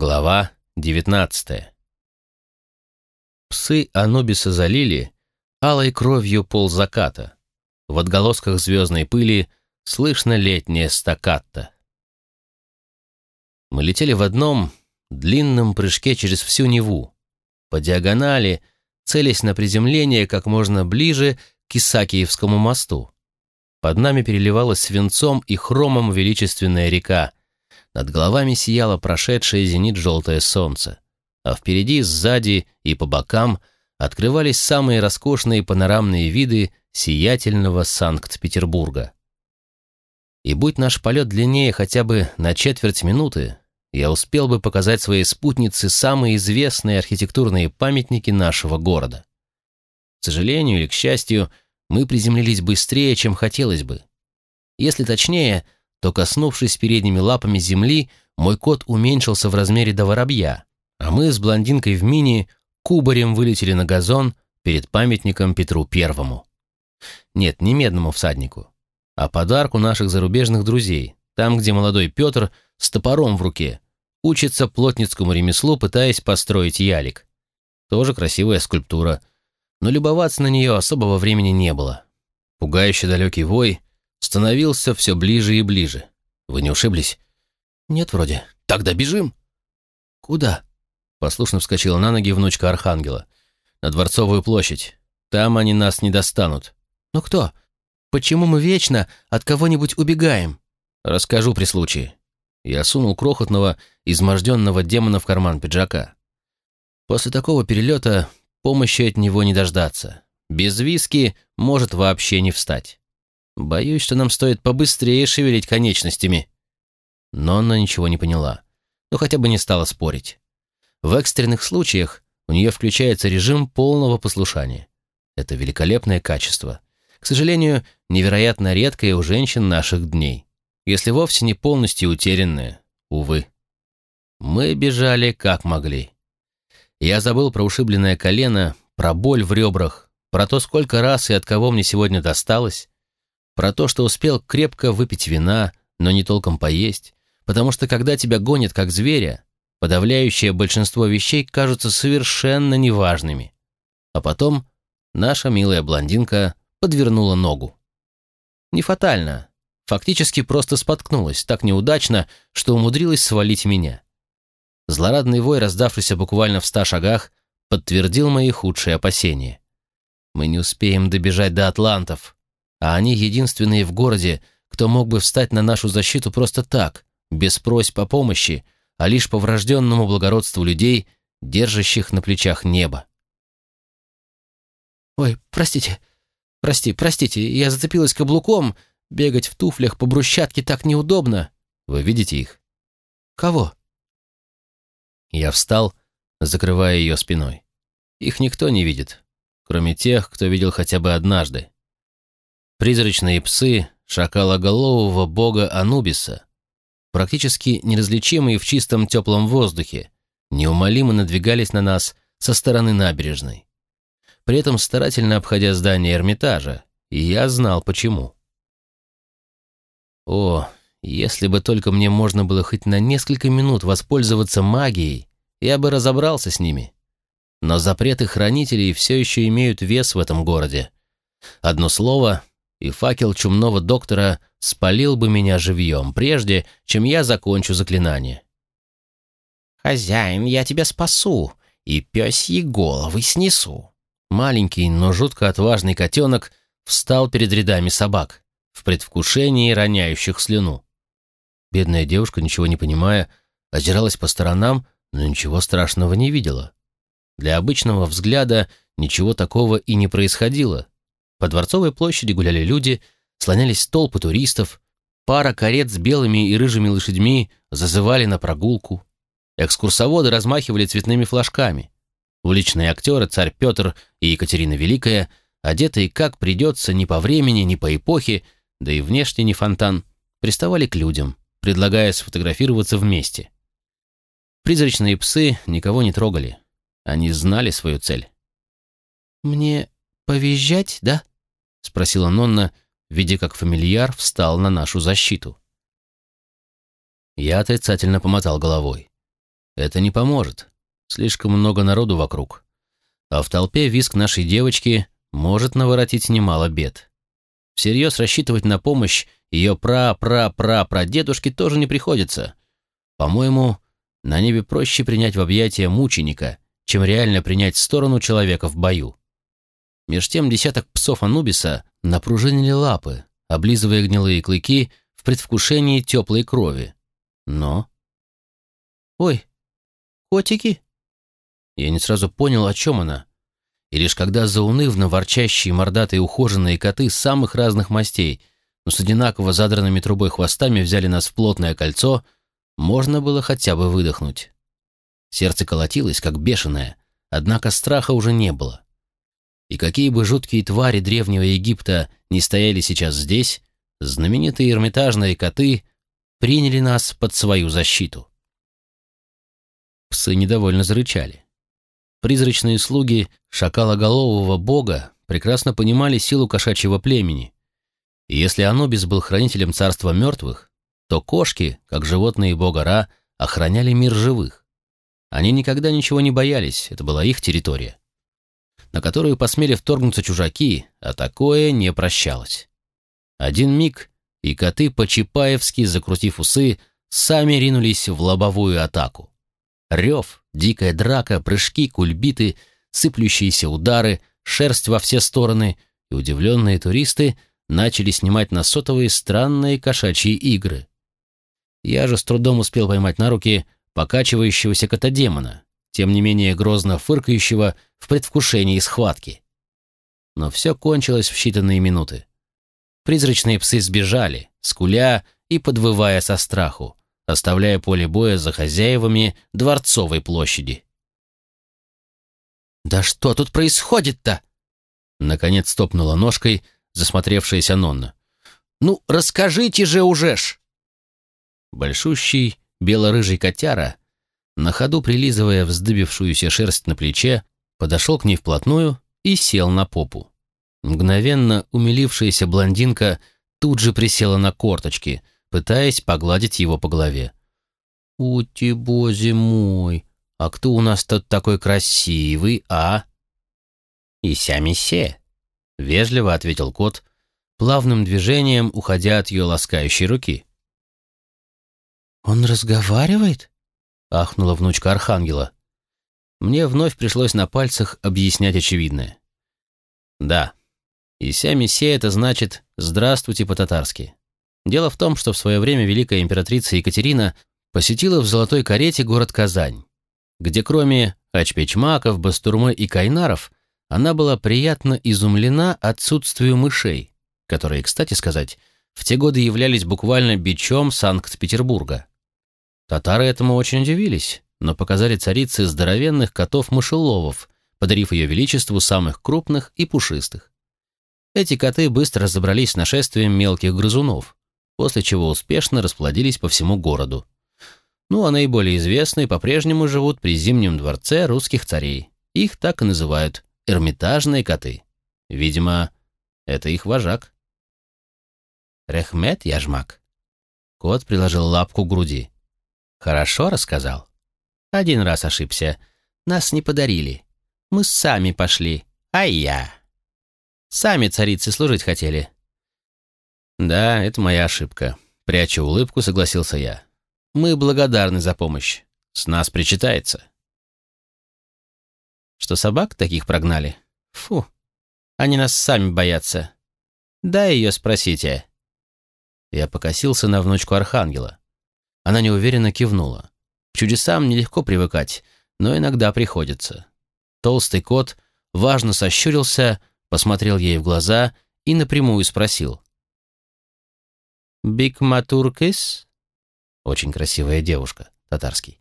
Глава 19 Псы Анубиса залили алой кровью пол заката. В отголосках звездной пыли слышно летнее стаккатто. Мы летели в одном длинном прыжке через всю Неву, по диагонали, целясь на приземление как можно ближе к Исаакиевскому мосту. Под нами переливалась свинцом и хромом величественная река, над головами сияло прошедшее зенит желтое солнце, а впереди, сзади и по бокам открывались самые роскошные панорамные виды сиятельного Санкт-Петербурга. И будь наш полет длиннее хотя бы на четверть минуты, я успел бы показать своей спутнице самые известные архитектурные памятники нашего города. К сожалению или к счастью, мы приземлились быстрее, чем хотелось бы. Если точнее — то, коснувшись передними лапами земли, мой кот уменьшился в размере до воробья, а мы с блондинкой в мини кубарем вылетели на газон перед памятником Петру Первому. Нет, не медному всаднику, а подарку наших зарубежных друзей, там, где молодой Петр с топором в руке учится плотницкому ремеслу, пытаясь построить ялик. Тоже красивая скульптура, но любоваться на нее особого времени не было. Пугающе далекий вой становился все ближе и ближе. Вы не ушиблись? Нет, вроде. Тогда бежим. Куда? Послушно вскочила на ноги внучка Архангела. На Дворцовую площадь. Там они нас не достанут. Ну кто? Почему мы вечно от кого-нибудь убегаем? Расскажу при случае. Я сунул крохотного, изможденного демона в карман пиджака. После такого перелета помощи от него не дождаться. Без виски может вообще не встать. Боюсь, что нам стоит побыстрее шевелить конечностями». Но она ничего не поняла, но хотя бы не стала спорить. В экстренных случаях у нее включается режим полного послушания. Это великолепное качество. К сожалению, невероятно редкое у женщин наших дней, если вовсе не полностью утерянное, увы. Мы бежали как могли. Я забыл про ушибленное колено, про боль в ребрах, про то, сколько раз и от кого мне сегодня досталось, про то, что успел крепко выпить вина, но не толком поесть, потому что когда тебя гонят как зверя, подавляющее большинство вещей кажутся совершенно неважными. А потом наша милая блондинка подвернула ногу. Не фатально, фактически просто споткнулась, так неудачно, что умудрилась свалить меня. Злорадный вой, раздавшийся буквально в ста шагах, подтвердил мои худшие опасения. Мы не успеем добежать до атлантов а они единственные в городе, кто мог бы встать на нашу защиту просто так, без просьб о помощи, а лишь по врожденному благородству людей, держащих на плечах небо. «Ой, простите, прости, простите, я зацепилась каблуком, бегать в туфлях по брусчатке так неудобно. Вы видите их?» «Кого?» Я встал, закрывая ее спиной. Их никто не видит, кроме тех, кто видел хотя бы однажды. Призрачные псы шакалоголового бога Анубиса, практически неразличимые в чистом теплом воздухе, неумолимо надвигались на нас со стороны набережной. При этом старательно обходя здание Эрмитажа, и я знал почему. О, если бы только мне можно было хоть на несколько минут воспользоваться магией, я бы разобрался с ними. Но запреты хранителей все еще имеют вес в этом городе. Одно слово, и факел чумного доктора спалил бы меня живьем, прежде чем я закончу заклинание. «Хозяин, я тебя спасу и пёсьи головы снесу». Маленький, но жутко отважный котенок встал перед рядами собак, в предвкушении роняющих слюну. Бедная девушка, ничего не понимая, озиралась по сторонам, но ничего страшного не видела. Для обычного взгляда ничего такого и не происходило, по Дворцовой площади гуляли люди, слонялись толпы туристов, пара карет с белыми и рыжими лошадьми зазывали на прогулку. Экскурсоводы размахивали цветными флажками. Уличные актеры, царь Петр и Екатерина Великая, одетые как придется ни по времени, ни по эпохе, да и внешне не фонтан, приставали к людям, предлагая сфотографироваться вместе. Призрачные псы никого не трогали. Они знали свою цель. «Мне повизжать, да?» — спросила Нонна, видя, как фамильяр встал на нашу защиту. Я отрицательно помотал головой. это не поможет. Слишком много народу вокруг. А в толпе виск нашей девочки может наворотить немало бед. Всерьез рассчитывать на помощь ее пра-пра-пра-прадедушке тоже не приходится. По-моему, на небе проще принять в объятия мученика, чем реально принять сторону человека в бою. Меж тем десяток псов Анубиса напружинили лапы, облизывая гнилые клыки в предвкушении теплой крови. Но... «Ой, котики?» Я не сразу понял, о чем она. И лишь когда заунывно ворчащие мордатые ухоженные коты самых разных мастей, но с одинаково задранными трубой хвостами взяли нас в плотное кольцо, можно было хотя бы выдохнуть. Сердце колотилось, как бешеное, однако страха уже не было. И какие бы жуткие твари древнего Египта не стояли сейчас здесь, знаменитые эрмитажные коты приняли нас под свою защиту. Псы недовольно зарычали. Призрачные слуги шакалоголового бога прекрасно понимали силу кошачьего племени. И если Анубис был хранителем царства мертвых, то кошки, как животные бога Ра, охраняли мир живых. Они никогда ничего не боялись, это была их территория, на которую посмели вторгнуться чужаки, а такое не прощалось. Один миг, и коты, по-чапаевски закрутив усы, сами ринулись в лобовую атаку. Рев, дикая драка, прыжки, кульбиты, сыплющиеся удары, шерсть во все стороны, и удивленные туристы начали снимать на сотовые странные кошачьи игры. Я же с трудом успел поймать на руки покачивающегося кота-демона, тем не менее грозно фыркающего в предвкушении схватки. Но все кончилось в считанные минуты. Призрачные псы сбежали, скуля и подвывая со страху, оставляя поле боя за хозяевами Дворцовой площади. «Да что тут происходит-то?» Наконец топнула ножкой засмотревшаяся Нонна. «Ну, расскажите же уже ж!» Большущий бело-рыжий котяра, на ходу прилизывая вздыбившуюся шерсть на плече, подошел к ней вплотную и сел на попу. Мгновенно умилившаяся блондинка тут же присела на корточки — пытаясь погладить его по голове. «Ути, бози мой, а кто у нас тут такой красивый, а?» «Ися-мисе», — вежливо ответил кот, плавным движением уходя от ее ласкающей руки. «Он разговаривает?» — ахнула внучка Архангела. Мне вновь пришлось на пальцах объяснять очевидное. «Да, Ися-мисе — это значит «здравствуйте» по-татарски. Дело в том, что в свое время великая императрица Екатерина посетила в золотой карете город Казань, где кроме Ачпечмаков, Бастурмы и Кайнаров она была приятно изумлена отсутствию мышей, которые, кстати сказать, в те годы являлись буквально бичом Санкт-Петербурга. Татары этому очень удивились, но показали царице здоровенных котов-мышеловов, подарив ее величеству самых крупных и пушистых. Эти коты быстро разобрались с нашествием мелких грызунов, после чего успешно расплодились по всему городу. Ну а наиболее известные по-прежнему живут при Зимнем дворце русских царей. Их так и называют «эрмитажные коты». Видимо, это их вожак. Рехмет Яжмак. Кот приложил лапку к груди. Хорошо рассказал. Один раз ошибся. Нас не подарили. Мы сами пошли. А я. Сами царицы служить хотели. «Да, это моя ошибка», — пряча улыбку, согласился я. «Мы благодарны за помощь. С нас причитается». «Что собак таких прогнали? Фу, они нас сами боятся. Дай ее спросите». Я покосился на внучку Архангела. Она неуверенно кивнула. К чудесам нелегко привыкать, но иногда приходится. Толстый кот важно сощурился, посмотрел ей в глаза и напрямую спросил. Бикматуркис? Очень красивая девушка, татарский.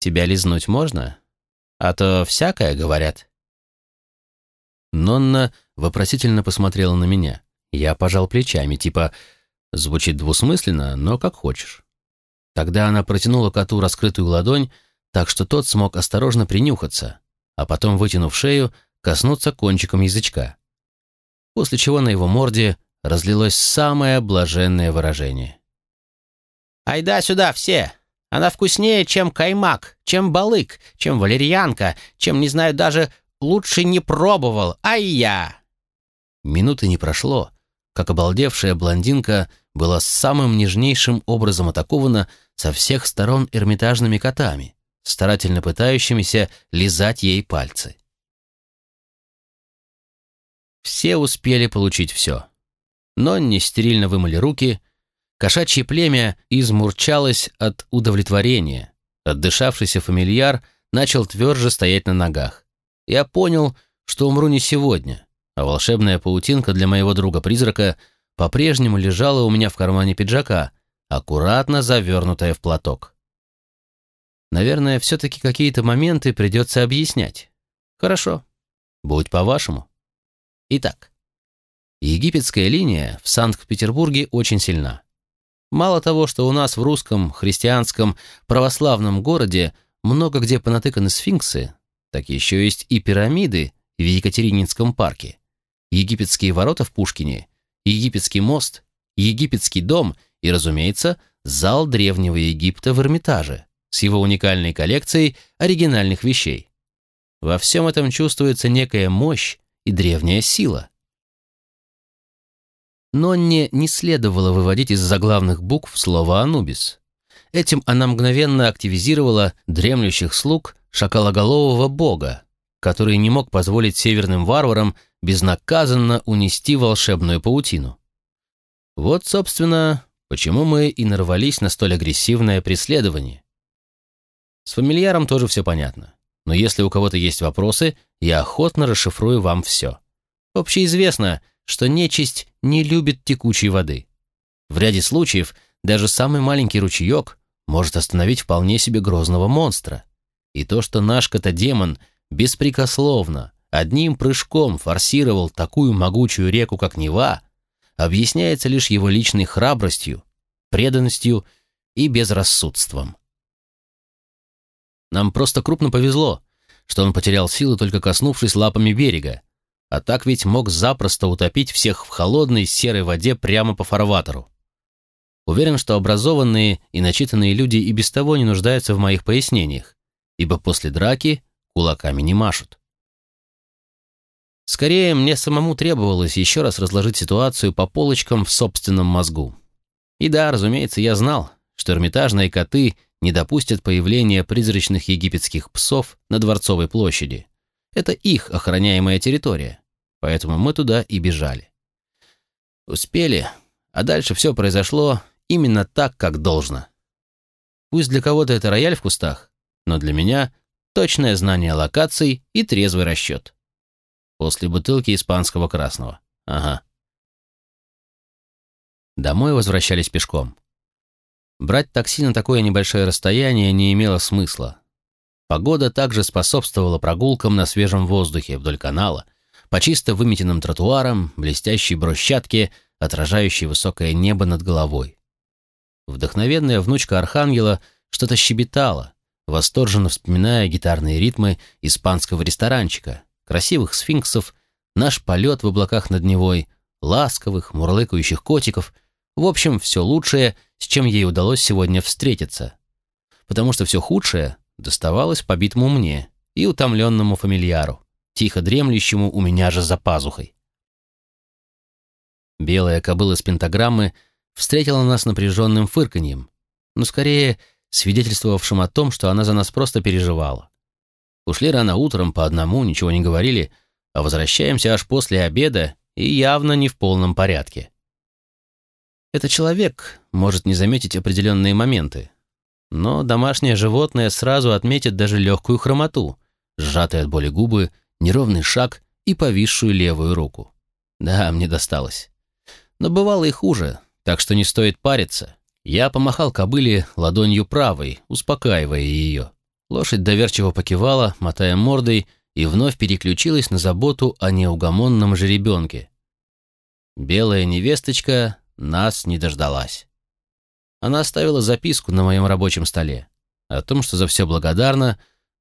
Тебя лизнуть можно? А то всякое говорят. Нонна вопросительно посмотрела на меня. Я пожал плечами, типа звучит двусмысленно, но как хочешь. Тогда она протянула коту раскрытую ладонь, так что тот смог осторожно принюхаться, а потом, вытянув шею, коснуться кончиком язычка. После чего на его морде разлилось самое блаженное выражение. «Айда сюда все! Она вкуснее, чем каймак, чем балык, чем валерьянка, чем, не знаю, даже лучше не пробовал. Ай я!» Минуты не прошло, как обалдевшая блондинка была самым нежнейшим образом атакована со всех сторон эрмитажными котами, старательно пытающимися лизать ей пальцы. Все успели получить все. Но не стерильно вымыли руки, кошачье племя измурчалось от удовлетворения, отдышавшийся фамильяр начал тверже стоять на ногах. Я понял, что умру не сегодня, а волшебная паутинка для моего друга-призрака по-прежнему лежала у меня в кармане пиджака, аккуратно завернутая в платок. Наверное, все-таки какие-то моменты придется объяснять. Хорошо, будь по-вашему. Итак, египетская линия в Санкт-Петербурге очень сильна. Мало того, что у нас в русском, христианском, православном городе много где понатыканы сфинксы, так еще есть и пирамиды в Екатерининском парке, египетские ворота в Пушкине, египетский мост, египетский дом и, разумеется, зал Древнего Египта в Эрмитаже с его уникальной коллекцией оригинальных вещей. Во всем этом чувствуется некая мощь и древняя сила. Но не, не следовало выводить из заглавных букв слово «Анубис». Этим она мгновенно активизировала дремлющих слуг шакалоголового бога, который не мог позволить северным варварам безнаказанно унести волшебную паутину. Вот, собственно, почему мы и нарвались на столь агрессивное преследование. С фамильяром тоже все понятно. Но если у кого-то есть вопросы, я охотно расшифрую вам все. Общеизвестно, что нечисть не любит текучей воды. В ряде случаев даже самый маленький ручеек может остановить вполне себе грозного монстра. И то, что наш котодемон беспрекословно, одним прыжком форсировал такую могучую реку, как Нева, объясняется лишь его личной храбростью, преданностью и безрассудством. Нам просто крупно повезло, что он потерял силы, только коснувшись лапами берега, а так ведь мог запросто утопить всех в холодной серой воде прямо по фарватеру. Уверен, что образованные и начитанные люди и без того не нуждаются в моих пояснениях, ибо после драки кулаками не машут. Скорее, мне самому требовалось еще раз разложить ситуацию по полочкам в собственном мозгу. И да, разумеется, я знал, что эрмитажные коты не допустят появления призрачных египетских псов на Дворцовой площади. Это их охраняемая территория, поэтому мы туда и бежали. Успели, а дальше все произошло именно так, как должно. Пусть для кого-то это рояль в кустах, но для меня точное знание локаций и трезвый расчет. После бутылки испанского красного. Ага. Домой возвращались пешком. Брать такси на такое небольшое расстояние не имело смысла. Погода также способствовала прогулкам на свежем воздухе вдоль канала, по чисто выметенным тротуарам, блестящей брусчатке, отражающей высокое небо над головой. Вдохновенная внучка Архангела что-то щебетала, восторженно вспоминая гитарные ритмы испанского ресторанчика, красивых сфинксов, наш полет в облаках над Невой, ласковых, мурлыкающих котиков — в общем, все лучшее, с чем ей удалось сегодня встретиться. Потому что все худшее доставалось побитому мне и утомленному фамильяру, тихо дремлющему у меня же за пазухой. Белая кобыла с пентаграммы встретила нас напряженным фырканьем, но скорее свидетельствовавшим о том, что она за нас просто переживала. Ушли рано утром по одному, ничего не говорили, а возвращаемся аж после обеда и явно не в полном порядке. Это человек может не заметить определенные моменты, но домашнее животное сразу отметит даже легкую хромоту, сжатые от боли губы, неровный шаг и повисшую левую руку. Да, мне досталось. Но бывало и хуже, так что не стоит париться. Я помахал кобыле ладонью правой, успокаивая ее. Лошадь доверчиво покивала, мотая мордой, и вновь переключилась на заботу о неугомонном жеребенке. Белая невесточка нас не дождалась. Она оставила записку на моем рабочем столе о том, что за все благодарна,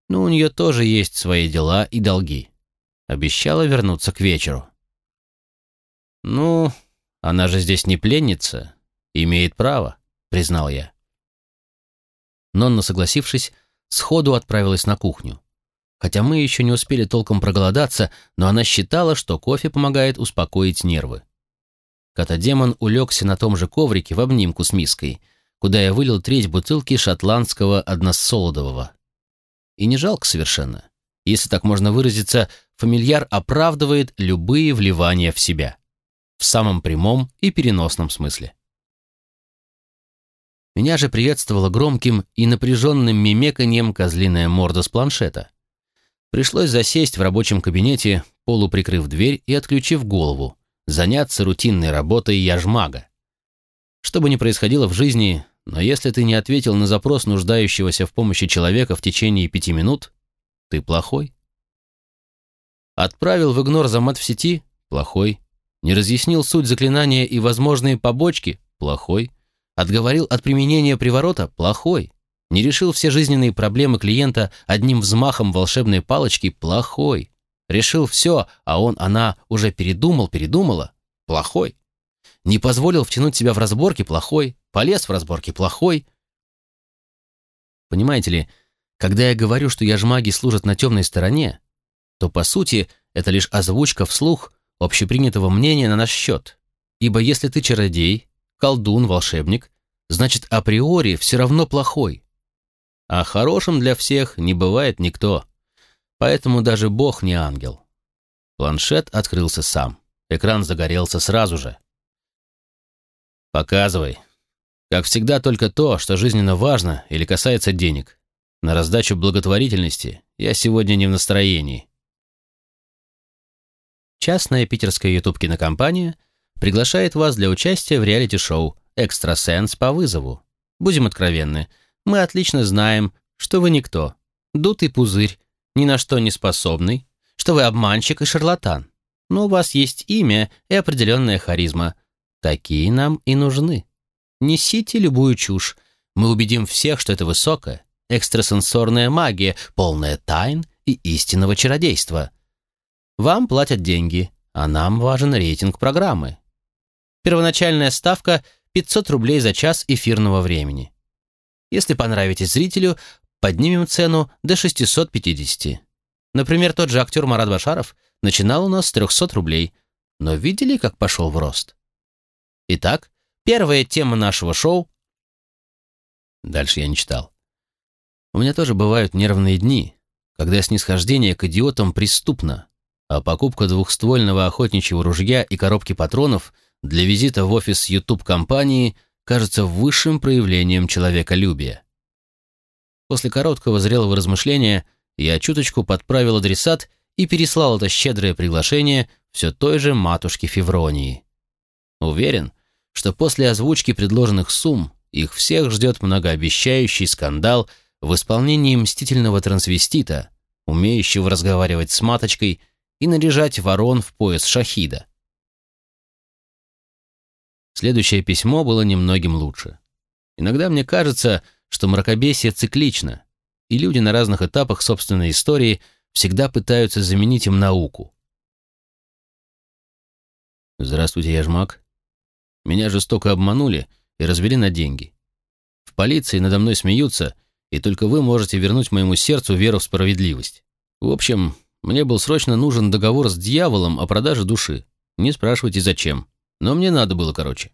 но у нее тоже есть свои дела и долги. Обещала вернуться к вечеру. «Ну, она же здесь не пленница, имеет право», — признал я. Нонна, согласившись, сходу отправилась на кухню. Хотя мы еще не успели толком проголодаться, но она считала, что кофе помогает успокоить нервы. Катадемон улегся на том же коврике в обнимку с миской, куда я вылил треть бутылки шотландского односолодового. И не жалко совершенно. Если так можно выразиться, фамильяр оправдывает любые вливания в себя. В самом прямом и переносном смысле. Меня же приветствовало громким и напряженным мимеканьем козлиная морда с планшета. Пришлось засесть в рабочем кабинете, полуприкрыв дверь и отключив голову, заняться рутинной работой яжмага. Что бы ни происходило в жизни, но если ты не ответил на запрос нуждающегося в помощи человека в течение пяти минут, ты плохой. Отправил в игнор замат в сети – плохой. Не разъяснил суть заклинания и возможные побочки – плохой. Отговорил от применения приворота – плохой. Не решил все жизненные проблемы клиента одним взмахом волшебной палочки – плохой. Решил все, а он, она уже передумал, передумала – плохой. Не позволил втянуть себя в разборки – плохой. Полез в разборки – плохой. Понимаете ли, когда я говорю, что яжмаги служат на темной стороне, то, по сути, это лишь озвучка вслух общепринятого мнения на наш счет. Ибо если ты чародей, колдун, волшебник, значит, априори все равно плохой. А хорошим для всех не бывает никто. Поэтому даже Бог не ангел. Планшет открылся сам. Экран загорелся сразу же. «Показывай. Как всегда, только то, что жизненно важно или касается денег. На раздачу благотворительности я сегодня не в настроении». Частная питерская ютуб-кинокомпания приглашает вас для участия в реалити-шоу «Экстрасенс по вызову». Будем откровенны – мы отлично знаем, что вы никто, дутый пузырь, ни на что не способный, что вы обманщик и шарлатан. Но у вас есть имя и определенная харизма. Такие нам и нужны. Несите любую чушь. Мы убедим всех, что это высокая, экстрасенсорная магия, полная тайн и истинного чародейства. Вам платят деньги, а нам важен рейтинг программы. Первоначальная ставка – 500 рублей за час эфирного времени. Если понравитесь зрителю, поднимем цену до 650. Например, тот же актер Марат Башаров начинал у нас с 300 рублей, но видели, как пошел в рост? Итак, первая тема нашего шоу... Дальше я не читал. У меня тоже бывают нервные дни, когда снисхождение к идиотам преступно, а покупка двухствольного охотничьего ружья и коробки патронов для визита в офис YouTube-компании кажется высшим проявлением человеколюбия. После короткого зрелого размышления я чуточку подправил адресат и переслал это щедрое приглашение все той же матушке Февронии. Уверен, что после озвучки предложенных сумм их всех ждет многообещающий скандал в исполнении мстительного трансвестита, умеющего разговаривать с маточкой и наряжать ворон в пояс шахида. Следующее письмо было немногим лучше. Иногда мне кажется, что мракобесие циклично, и люди на разных этапах собственной истории всегда пытаются заменить им науку. «Здравствуйте, я жмак. Меня жестоко обманули и развели на деньги. В полиции надо мной смеются, и только вы можете вернуть моему сердцу веру в справедливость. В общем, мне был срочно нужен договор с дьяволом о продаже души. Не спрашивайте, зачем. Но мне надо было, короче.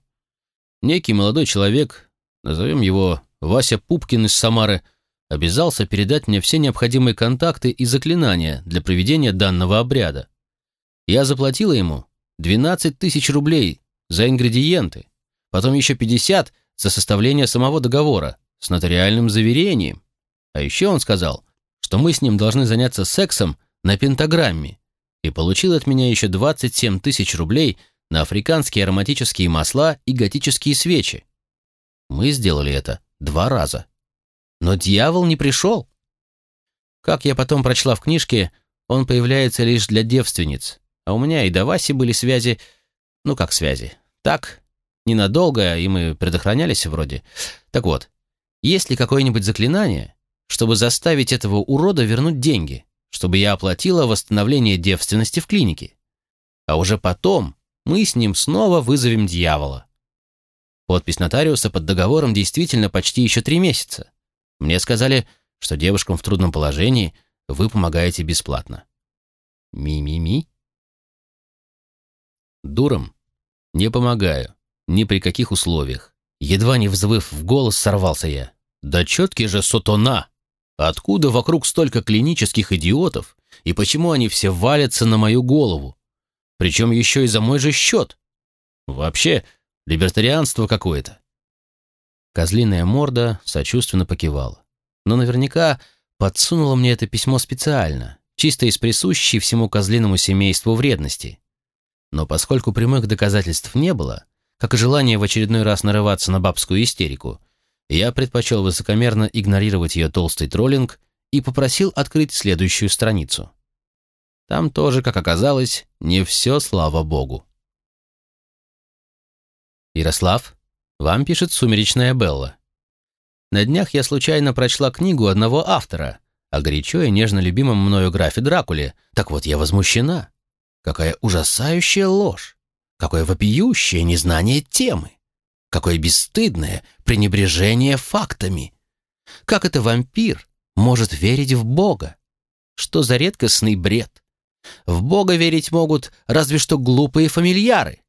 Некий молодой человек, назовем его Вася Пупкин из Самары, обязался передать мне все необходимые контакты и заклинания для проведения данного обряда. Я заплатила ему 12 тысяч рублей за ингредиенты, потом еще 50 за составление самого договора с нотариальным заверением. А еще он сказал, что мы с ним должны заняться сексом на пентаграмме, и получил от меня еще 27 тысяч рублей – на африканские ароматические масла и готические свечи. Мы сделали это два раза. Но дьявол не пришел. Как я потом прочла в книжке, он появляется лишь для девственниц, а у меня и до Васи были связи, ну как связи, так, ненадолго, и мы предохранялись вроде. Так вот, есть ли какое-нибудь заклинание, чтобы заставить этого урода вернуть деньги, чтобы я оплатила восстановление девственности в клинике? А уже потом мы с ним снова вызовем дьявола. Подпись нотариуса под договором действительно почти еще три месяца. Мне сказали, что девушкам в трудном положении вы помогаете бесплатно. Ми-ми-ми? Дурам не помогаю, ни при каких условиях. Едва не взвыв в голос, сорвался я. Да четкий же сотона! Откуда вокруг столько клинических идиотов, и почему они все валятся на мою голову? Причем еще и за мой же счет. Вообще, либертарианство какое-то. Козлиная морда сочувственно покивала. Но наверняка подсунула мне это письмо специально, чисто из присущей всему козлиному семейству вредности. Но поскольку прямых доказательств не было, как и желание в очередной раз нарываться на бабскую истерику, я предпочел высокомерно игнорировать ее толстый троллинг и попросил открыть следующую страницу. Там тоже, как оказалось, не все, слава богу. Ярослав, вам пишет «Сумеречная Белла». На днях я случайно прочла книгу одного автора о горячо и нежно любимом мною графе Дракуле. Так вот, я возмущена. Какая ужасающая ложь! Какое вопиющее незнание темы! Какое бесстыдное пренебрежение фактами! Как это вампир может верить в Бога? Что за редкостный бред? В Бога верить могут разве что глупые фамильяры.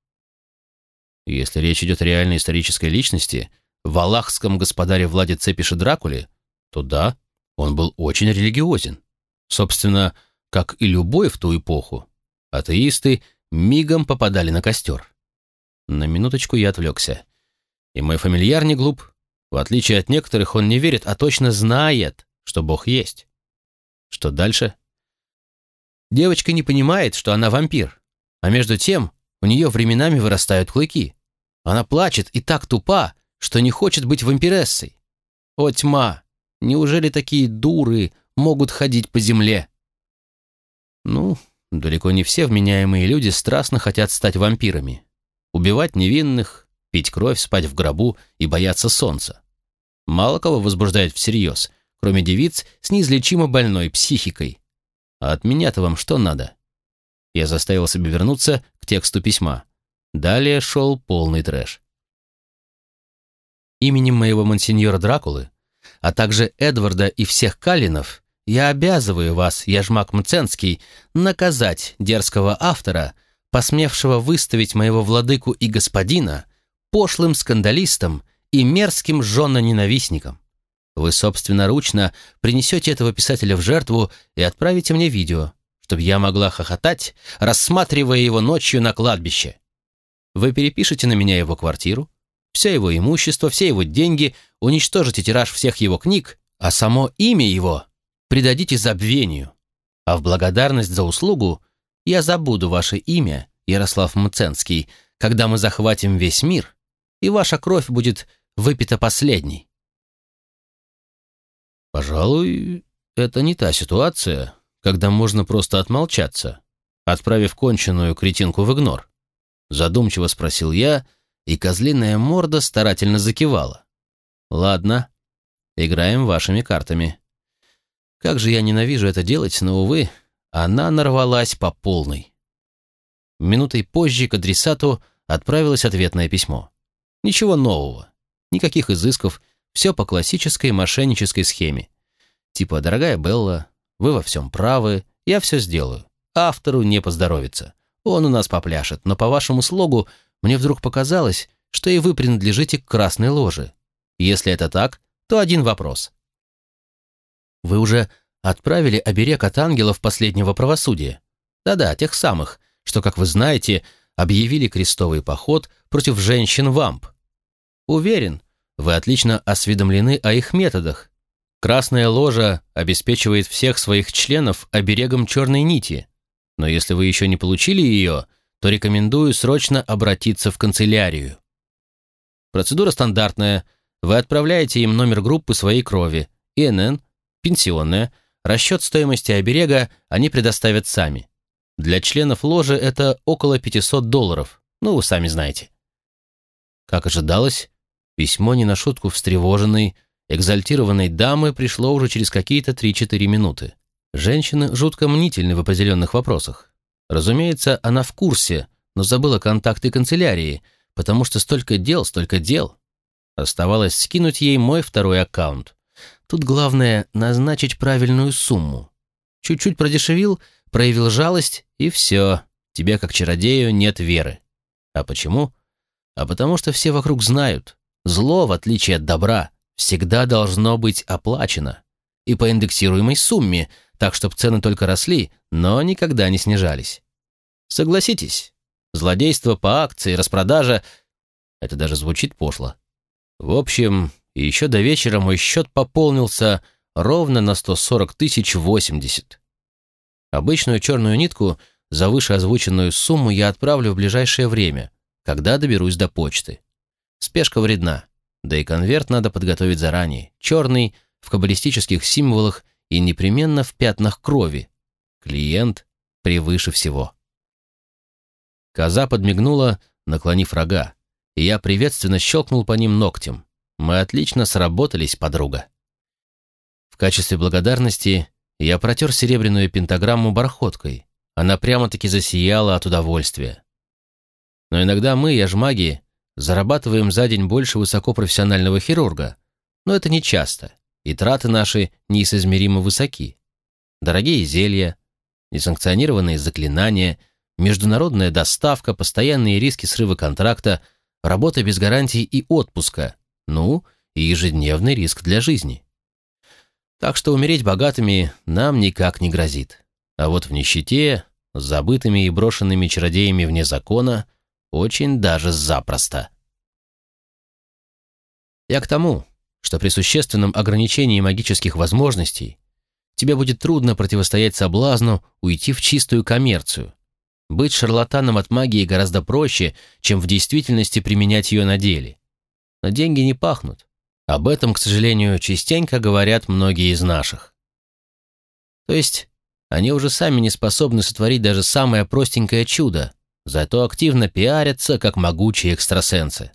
Если речь идет о реальной исторической личности, в Аллахском господаре Владе Цепише Дракуле, то да, он был очень религиозен. Собственно, как и любой в ту эпоху, Атеисты мигом попадали на костер. На минуточку я отвлекся. И мой фамильяр не глуп. В отличие от некоторых, он не верит, а точно знает, что Бог есть. Что дальше? Девочка не понимает, что она вампир. А между тем, у нее временами вырастают клыки. Она плачет и так тупа, что не хочет быть вампирессой. О, тьма! Неужели такие дуры могут ходить по земле? Ну, Далеко не все вменяемые люди страстно хотят стать вампирами. Убивать невинных, пить кровь, спать в гробу и бояться солнца. Мало кого возбуждает всерьез, кроме девиц с неизлечимо больной психикой. А от меня-то вам что надо? Я заставил себя вернуться к тексту письма. Далее шел полный трэш. Именем моего мансиньора Дракулы, а также Эдварда и всех Каллинов, я обязываю вас, Яжмак Мценский, наказать дерзкого автора, посмевшего выставить моего владыку и господина пошлым скандалистом и мерзким женно-ненавистником. Вы собственноручно принесете этого писателя в жертву и отправите мне видео, чтобы я могла хохотать, рассматривая его ночью на кладбище. Вы перепишете на меня его квартиру, все его имущество, все его деньги, уничтожите тираж всех его книг, а само имя его предадите забвению, а в благодарность за услугу я забуду ваше имя, Ярослав Мценский, когда мы захватим весь мир, и ваша кровь будет выпита последней. Пожалуй, это не та ситуация, когда можно просто отмолчаться, отправив конченую кретинку в игнор. Задумчиво спросил я, и козлиная морда старательно закивала. Ладно, играем вашими картами. Как же я ненавижу это делать, но, увы, она нарвалась по полной. Минутой позже к адресату отправилось ответное письмо. Ничего нового, никаких изысков, все по классической мошеннической схеме. Типа, дорогая Белла, вы во всем правы, я все сделаю. Автору не поздоровится. Он у нас попляшет, но по вашему слогу мне вдруг показалось, что и вы принадлежите к красной ложе. Если это так, то один вопрос. Вы уже отправили оберег от ангелов последнего правосудия. Да-да, тех самых, что, как вы знаете, объявили крестовый поход против женщин-вамп. Уверен, вы отлично осведомлены о их методах. Красная ложа обеспечивает всех своих членов оберегом черной нити. Но если вы еще не получили ее, то рекомендую срочно обратиться в канцелярию. Процедура стандартная. Вы отправляете им номер группы своей крови, ИНН, пенсионная, расчет стоимости оберега они предоставят сами. Для членов ложи это около 500 долларов, ну, вы сами знаете. Как ожидалось, письмо не на шутку встревоженной, экзальтированной дамы пришло уже через какие-то 3-4 минуты. Женщины жутко мнительны в определенных вопросах. Разумеется, она в курсе, но забыла контакты канцелярии, потому что столько дел, столько дел. Оставалось скинуть ей мой второй аккаунт. Тут главное назначить правильную сумму. Чуть-чуть продешевил, проявил жалость, и все, тебе, как чародею, нет веры. А почему? А потому что все вокруг знают, зло, в отличие от добра, всегда должно быть оплачено. И по индексируемой сумме, так чтобы цены только росли, но никогда не снижались. Согласитесь, злодейство по акции, распродажа — это даже звучит пошло. В общем, еще до вечера мой счет пополнился ровно на 140 тысяч 80. Обычную черную нитку за вышеозвученную сумму я отправлю в ближайшее время, когда доберусь до почты. Спешка вредна, да и конверт надо подготовить заранее. Черный, в каббалистических символах и непременно в пятнах крови. Клиент превыше всего. Коза подмигнула, наклонив рога, и я приветственно щелкнул по ним ногтем. Мы отлично сработались, подруга. В качестве благодарности я протер серебряную пентаграмму бархоткой. Она прямо-таки засияла от удовольствия. Но иногда мы, яжмаги, зарабатываем за день больше высокопрофессионального хирурга, но это не часто, и траты наши неисоизмеримо высоки. Дорогие зелья, несанкционированные заклинания, международная доставка, постоянные риски срыва контракта, работа без гарантий и отпуска, ну, и ежедневный риск для жизни. Так что умереть богатыми нам никак не грозит. А вот в нищете, забытыми и брошенными чародеями вне закона, очень даже запросто. Я к тому, что при существенном ограничении магических возможностей тебе будет трудно противостоять соблазну уйти в чистую коммерцию. Быть шарлатаном от магии гораздо проще, чем в действительности применять ее на деле. Но деньги не пахнут. Об этом, к сожалению, частенько говорят многие из наших. То есть они уже сами не способны сотворить даже самое простенькое чудо, зато активно пиарятся, как могучие экстрасенсы.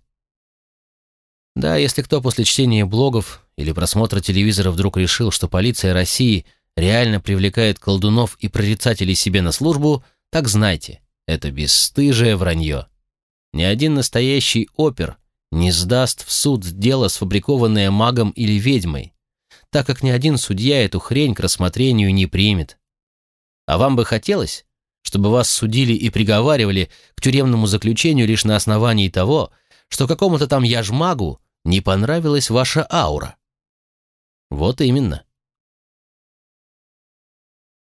Да, если кто после чтения блогов или просмотра телевизора вдруг решил, что полиция России реально привлекает колдунов и прорицателей себе на службу, так знайте, это бесстыжее вранье. Ни один настоящий опер не сдаст в суд дело, сфабрикованное магом или ведьмой, так как ни один судья эту хрень к рассмотрению не примет. А вам бы хотелось, чтобы вас судили и приговаривали к тюремному заключению лишь на основании того, что какому-то там яжмагу не понравилась ваша аура? Вот именно.